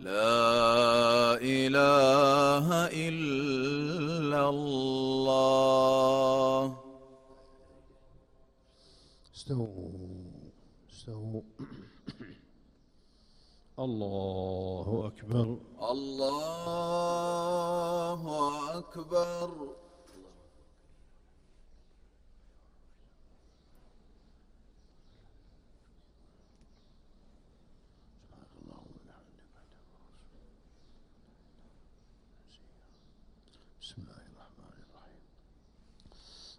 لا إله إلا الله. استووا استووا. الله أكبر. الله أكبر.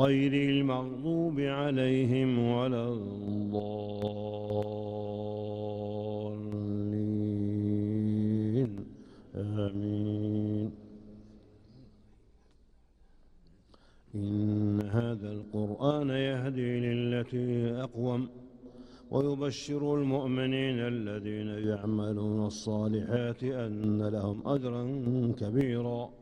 غير المغضوب عليهم ولا الضالين. آمين. إن هذا القرآن يهدي للتي أقوم ويبشر المؤمنين الذين يعملون الصالحات أن لهم أجرا كبيرا.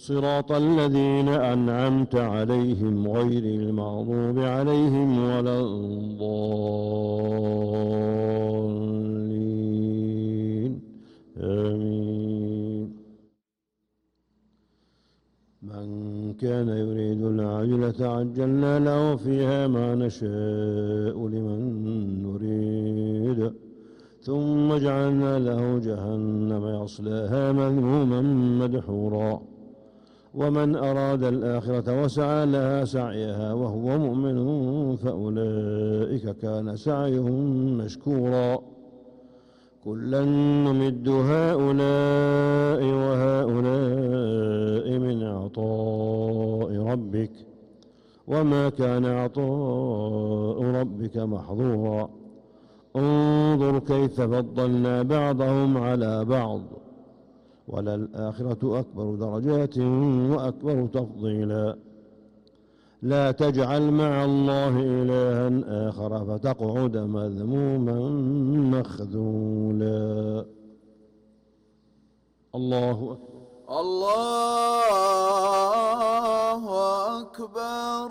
صراط الذين أنعمت عليهم غير المغضوب عليهم ولا الضالين. آمين. من كان يريد العاجلة عجلنا له فيها ما نشاء لمن نريد. ثم جعلنا له جهنم يصلاها مذموما مدحورا. ومن أراد الآخرة وسعى لها سعيها وهو مؤمن فأولئك كان سعيهم مشكورا. كلا نمد هؤلاء وهؤلاء من عطاء ربك وما كان عطاء ربك محظورا. انظر كيف فضلنا بعضهم على بعض. وللآخرة أكبر درجات وأكبر تفضيلا. لا تجعل مع الله إلها آخر فتقعد مذموما مخذولا. الله أكبر. الله أكبر.